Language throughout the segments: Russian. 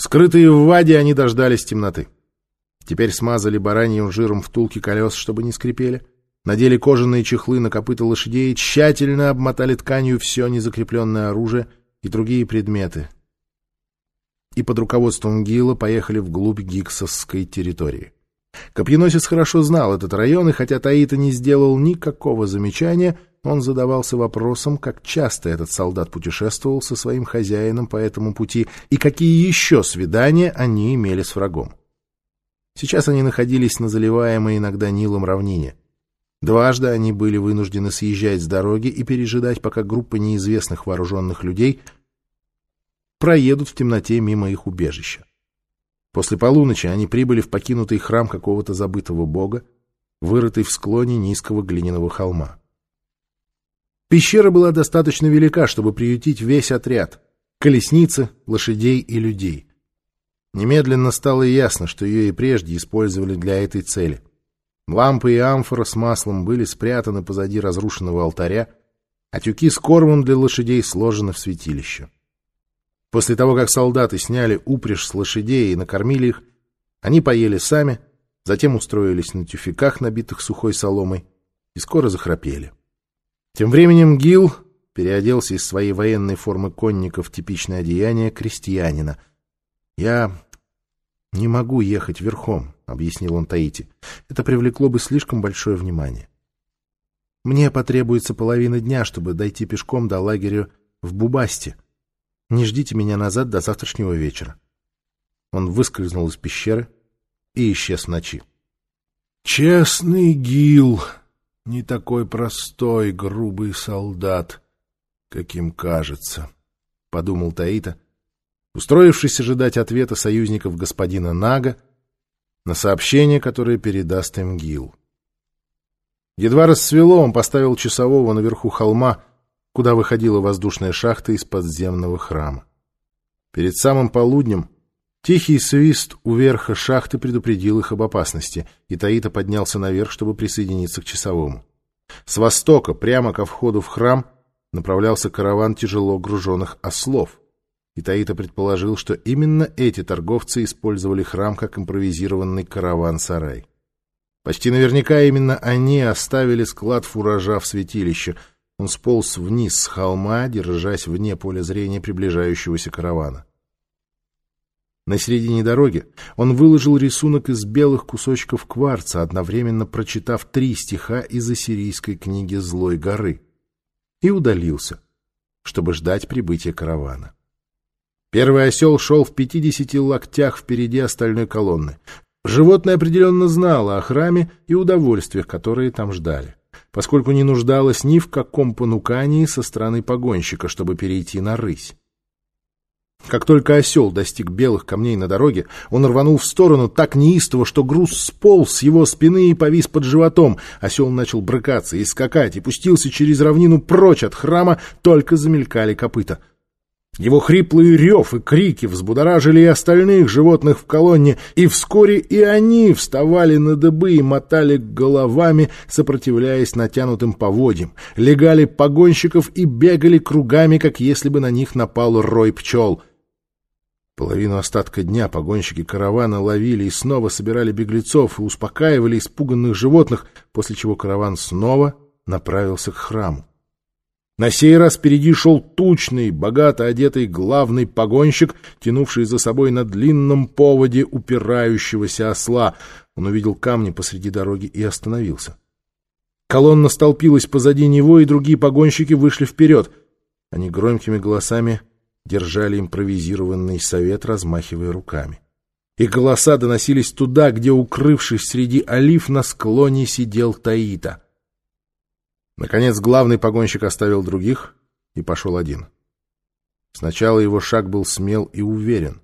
Скрытые в ваде, они дождались темноты. Теперь смазали бараньим жиром втулки колес, чтобы не скрипели, надели кожаные чехлы на копыта лошадей, тщательно обмотали тканью все незакрепленное оружие и другие предметы. И под руководством Гила поехали вглубь гиксовской территории. Копьеносец хорошо знал этот район, и хотя Таита не сделал никакого замечания, он задавался вопросом, как часто этот солдат путешествовал со своим хозяином по этому пути и какие еще свидания они имели с врагом. Сейчас они находились на заливаемой иногда Нилом равнине. Дважды они были вынуждены съезжать с дороги и пережидать, пока группа неизвестных вооруженных людей проедут в темноте мимо их убежища. После полуночи они прибыли в покинутый храм какого-то забытого бога, вырытый в склоне низкого глиняного холма. Пещера была достаточно велика, чтобы приютить весь отряд — колесницы, лошадей и людей. Немедленно стало ясно, что ее и прежде использовали для этой цели. Лампы и амфора с маслом были спрятаны позади разрушенного алтаря, а тюки с кормом для лошадей сложены в святилище. После того, как солдаты сняли упряжь с лошадей и накормили их, они поели сами, затем устроились на тюфяках, набитых сухой соломой, и скоро захрапели. Тем временем Гил переоделся из своей военной формы конника в типичное одеяние крестьянина. «Я не могу ехать верхом», — объяснил он Таити. «Это привлекло бы слишком большое внимание. Мне потребуется половина дня, чтобы дойти пешком до лагеря в Бубасте». Не ждите меня назад до завтрашнего вечера. Он выскользнул из пещеры и исчез в ночи. Честный Гил, не такой простой, грубый солдат, каким кажется, — подумал Таита, устроившись ожидать ответа союзников господина Нага на сообщение, которое передаст им Гил. Едва рассвело, он поставил часового наверху холма — куда выходила воздушная шахта из подземного храма. Перед самым полуднем тихий свист у верха шахты предупредил их об опасности, и Таита поднялся наверх, чтобы присоединиться к часовому. С востока, прямо ко входу в храм, направлялся караван тяжело груженных ослов, и Таита предположил, что именно эти торговцы использовали храм как импровизированный караван-сарай. Почти наверняка именно они оставили склад фуража в святилище — он сполз вниз с холма, держась вне поля зрения приближающегося каравана. На середине дороги он выложил рисунок из белых кусочков кварца, одновременно прочитав три стиха из ассирийской книги «Злой горы», и удалился, чтобы ждать прибытия каравана. Первый осел шел в пятидесяти локтях впереди остальной колонны. Животное определенно знало о храме и удовольствиях, которые там ждали поскольку не нуждалась ни в каком понукании со стороны погонщика, чтобы перейти на рысь. Как только осел достиг белых камней на дороге, он рванул в сторону так неистово, что груз сполз с его спины и повис под животом. Осел начал брыкаться и скакать, и пустился через равнину прочь от храма, только замелькали копыта. Его хриплый рев и крики взбудоражили и остальных животных в колонне, и вскоре и они вставали на дыбы и мотали головами, сопротивляясь натянутым поводьям, легали погонщиков и бегали кругами, как если бы на них напал рой пчел. Половину остатка дня погонщики каравана ловили и снова собирали беглецов и успокаивали испуганных животных, после чего караван снова направился к храму. На сей раз впереди шел тучный, богато одетый главный погонщик, тянувший за собой на длинном поводе упирающегося осла. Он увидел камни посреди дороги и остановился. Колонна столпилась позади него, и другие погонщики вышли вперед. Они громкими голосами держали импровизированный совет, размахивая руками. Их голоса доносились туда, где, укрывшись среди олив, на склоне сидел Таита — Наконец главный погонщик оставил других и пошел один. Сначала его шаг был смел и уверен,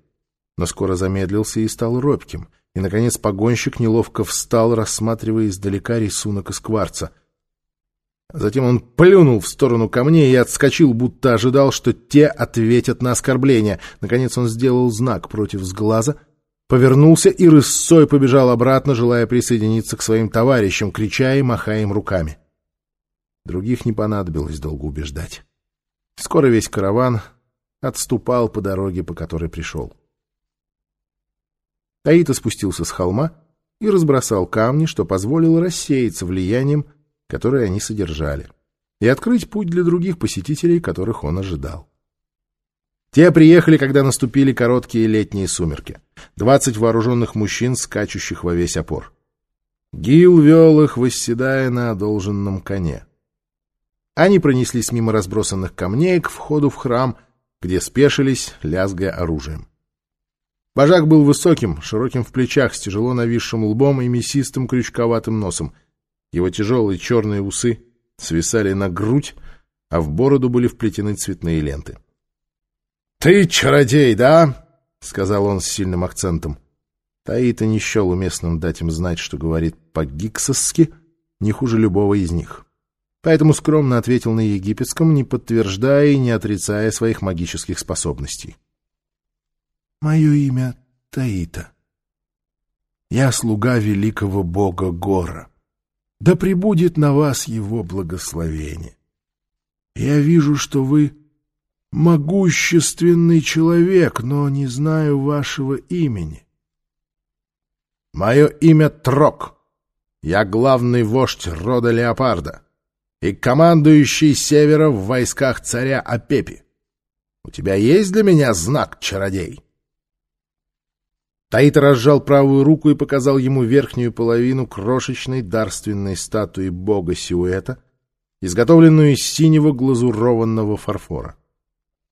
но скоро замедлился и стал робким, и, наконец, погонщик неловко встал, рассматривая издалека рисунок из кварца. Затем он плюнул в сторону камней и отскочил, будто ожидал, что те ответят на оскорбление. Наконец он сделал знак против сглаза, повернулся и рысцой побежал обратно, желая присоединиться к своим товарищам, крича и махая им руками. Других не понадобилось долго убеждать. Скоро весь караван отступал по дороге, по которой пришел. Таита спустился с холма и разбросал камни, что позволило рассеяться влиянием, которое они содержали, и открыть путь для других посетителей, которых он ожидал. Те приехали, когда наступили короткие летние сумерки. Двадцать вооруженных мужчин, скачущих во весь опор. Гил вел их, восседая на одолженном коне. Они пронеслись мимо разбросанных камней к входу в храм, где спешились, лязгая оружием. Божак был высоким, широким в плечах, с тяжело нависшим лбом и мясистым крючковатым носом. Его тяжелые черные усы свисали на грудь, а в бороду были вплетены цветные ленты. — Ты чародей, да? — сказал он с сильным акцентом. Таита не счел уместным дать им знать, что говорит по-гиксовски, не хуже любого из них. Поэтому скромно ответил на египетском, не подтверждая и не отрицая своих магических способностей. Мое имя Таита. Я слуга великого бога Гора. Да пребудет на вас его благословение. Я вижу, что вы могущественный человек, но не знаю вашего имени. Мое имя Трок. Я главный вождь рода Леопарда и командующий севера в войсках царя Апепи. У тебя есть для меня знак, чародей? Таита разжал правую руку и показал ему верхнюю половину крошечной дарственной статуи бога Сиуэта, изготовленную из синего глазурованного фарфора.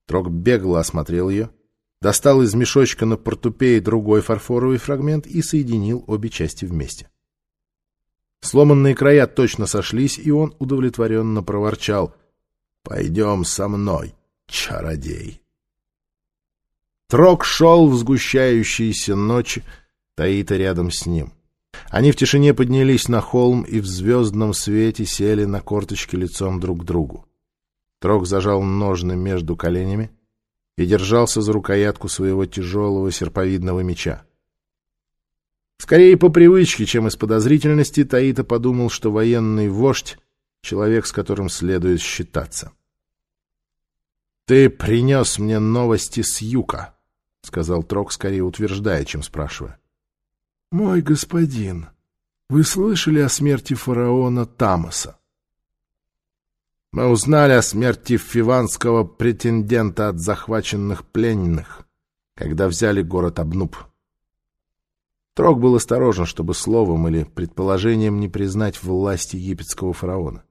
Трог бегло осмотрел ее, достал из мешочка на портупее другой фарфоровый фрагмент и соединил обе части вместе. Сломанные края точно сошлись, и он удовлетворенно проворчал «Пойдем со мной, чародей». Трок шел в сгущающиеся ночи, Таита рядом с ним. Они в тишине поднялись на холм и в звездном свете сели на корточки лицом друг к другу. Трок зажал ножны между коленями и держался за рукоятку своего тяжелого серповидного меча. Скорее по привычке, чем из подозрительности, Таита подумал, что военный вождь — человек, с которым следует считаться. — Ты принес мне новости с юга, — сказал Трок, скорее утверждая, чем спрашивая. — Мой господин, вы слышали о смерти фараона Тамаса? — Мы узнали о смерти фиванского претендента от захваченных пленных, когда взяли город Абнуб. Трок был осторожен, чтобы словом или предположением не признать власть египетского фараона.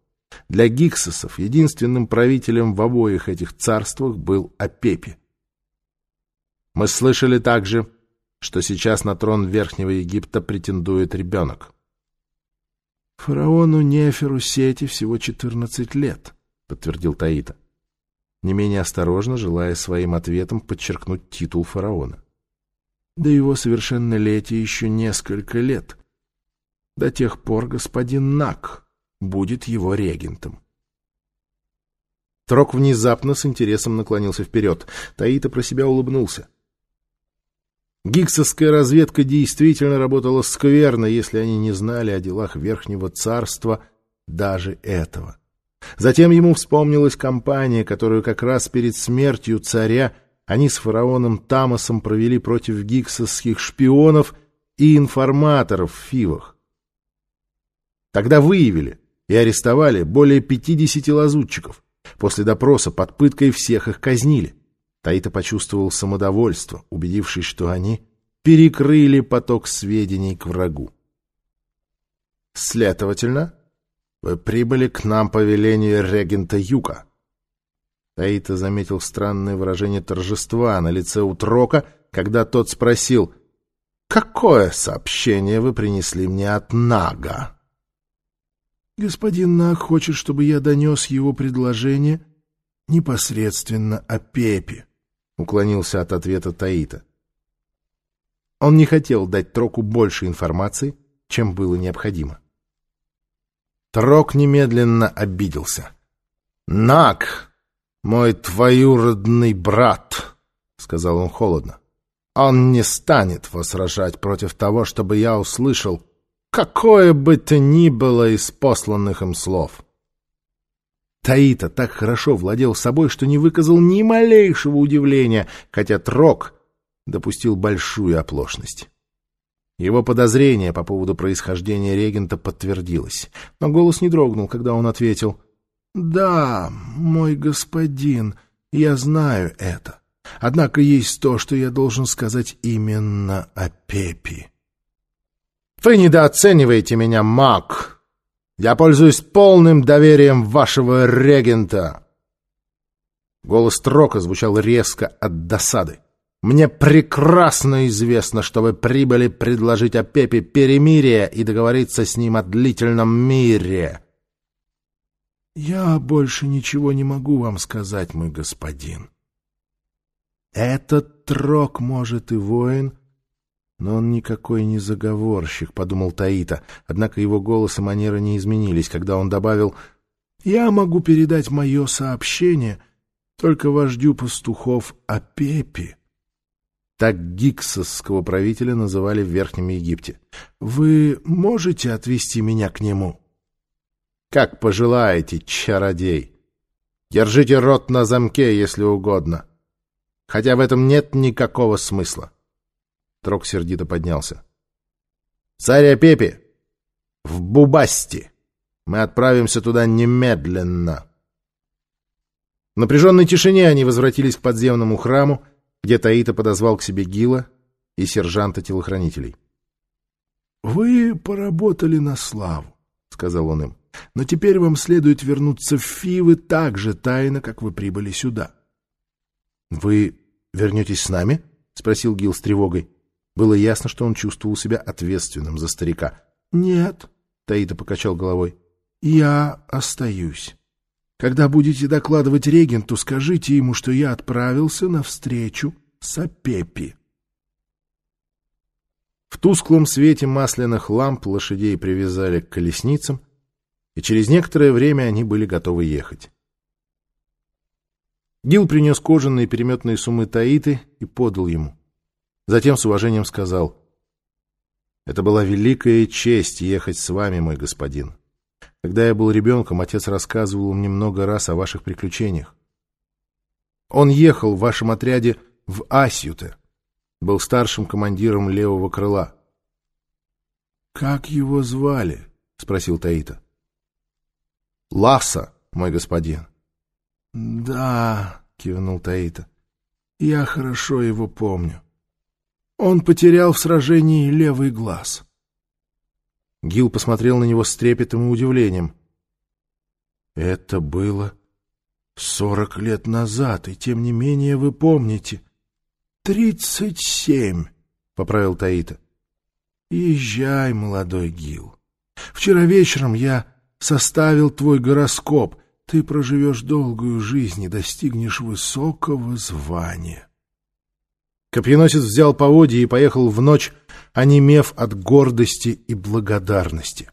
Для гиксосов единственным правителем в обоих этих царствах был Апепи — мы слышали также, что сейчас на трон Верхнего Египта претендует ребенок. «Фараону Неферу Сети всего четырнадцать лет», — подтвердил Таита, не менее осторожно, желая своим ответом подчеркнуть титул фараона. До его совершеннолетия еще несколько лет. До тех пор господин Нак будет его регентом. Трок внезапно с интересом наклонился вперед. Таита про себя улыбнулся. Гиксовская разведка действительно работала скверно, если они не знали о делах Верхнего Царства даже этого. Затем ему вспомнилась кампания, которую как раз перед смертью царя они с фараоном Тамосом провели против гиксовских шпионов и информаторов в Фивах. Тогда выявили и арестовали более 50 лазутчиков. После допроса под пыткой всех их казнили. Таита почувствовал самодовольство, убедившись, что они перекрыли поток сведений к врагу. Следовательно, вы прибыли к нам по велению регента Юка. Таита заметил странное выражение торжества на лице Утрока, когда тот спросил, «Какое сообщение вы принесли мне от Нага?» «Господин Наг хочет, чтобы я донес его предложение непосредственно о Пепе», — уклонился от ответа Таита. Он не хотел дать Троку больше информации, чем было необходимо. Трок немедленно обиделся. «Нак, мой твоюродный брат», — сказал он холодно, — «он не станет возражать против того, чтобы я услышал какое бы то ни было из посланных им слов». Таита так хорошо владел собой, что не выказал ни малейшего удивления, хотя Трок допустил большую оплошность. Его подозрение по поводу происхождения регента подтвердилось, но голос не дрогнул, когда он ответил «Да, мой господин, я знаю это. Однако есть то, что я должен сказать именно о Пепи». «Вы недооцениваете меня, маг. Я пользуюсь полным доверием вашего регента». Голос Трока звучал резко от досады. Мне прекрасно известно, что вы прибыли предложить о Пепе перемирие и договориться с ним о длительном мире. Я больше ничего не могу вам сказать, мой господин. Этот трок, может, и воин, но он никакой не заговорщик, — подумал Таита. Однако его голос и манера не изменились, когда он добавил, «Я могу передать мое сообщение только вождю пастухов о Пепе». Так гиксовского правителя называли в Верхнем Египте. «Вы можете отвести меня к нему?» «Как пожелаете, чародей. Держите рот на замке, если угодно. Хотя в этом нет никакого смысла». Трок сердито поднялся. «Царя Пепи! В Бубасти! Мы отправимся туда немедленно!» В напряженной тишине они возвратились к подземному храму, где Таита подозвал к себе Гила и сержанта телохранителей. — Вы поработали на славу, — сказал он им, — но теперь вам следует вернуться в Фивы так же тайно, как вы прибыли сюда. — Вы вернетесь с нами? — спросил Гил с тревогой. Было ясно, что он чувствовал себя ответственным за старика. — Нет, — Таита покачал головой, — я остаюсь. Когда будете докладывать регенту, скажите ему, что я отправился на встречу с Апепи. В тусклом свете масляных ламп лошадей привязали к колесницам, и через некоторое время они были готовы ехать. Гил принес кожаные переметные суммы Таиты и подал ему. Затем с уважением сказал, «Это была великая честь ехать с вами, мой господин. Когда я был ребенком, отец рассказывал мне много раз о ваших приключениях. Он ехал в вашем отряде в Асюте, был старшим командиром левого крыла. — Как его звали? — спросил Таита. — Ласа, мой господин. — Да, — кивнул Таита, — я хорошо его помню. Он потерял в сражении левый глаз. — Гил посмотрел на него с трепетом и удивлением. «Это было сорок лет назад, и тем не менее вы помните». «Тридцать семь», — поправил Таита. «Езжай, молодой Гил. Вчера вечером я составил твой гороскоп. Ты проживешь долгую жизнь и достигнешь высокого звания». Копьеносец взял поводья и поехал в ночь, онемев от гордости и благодарности.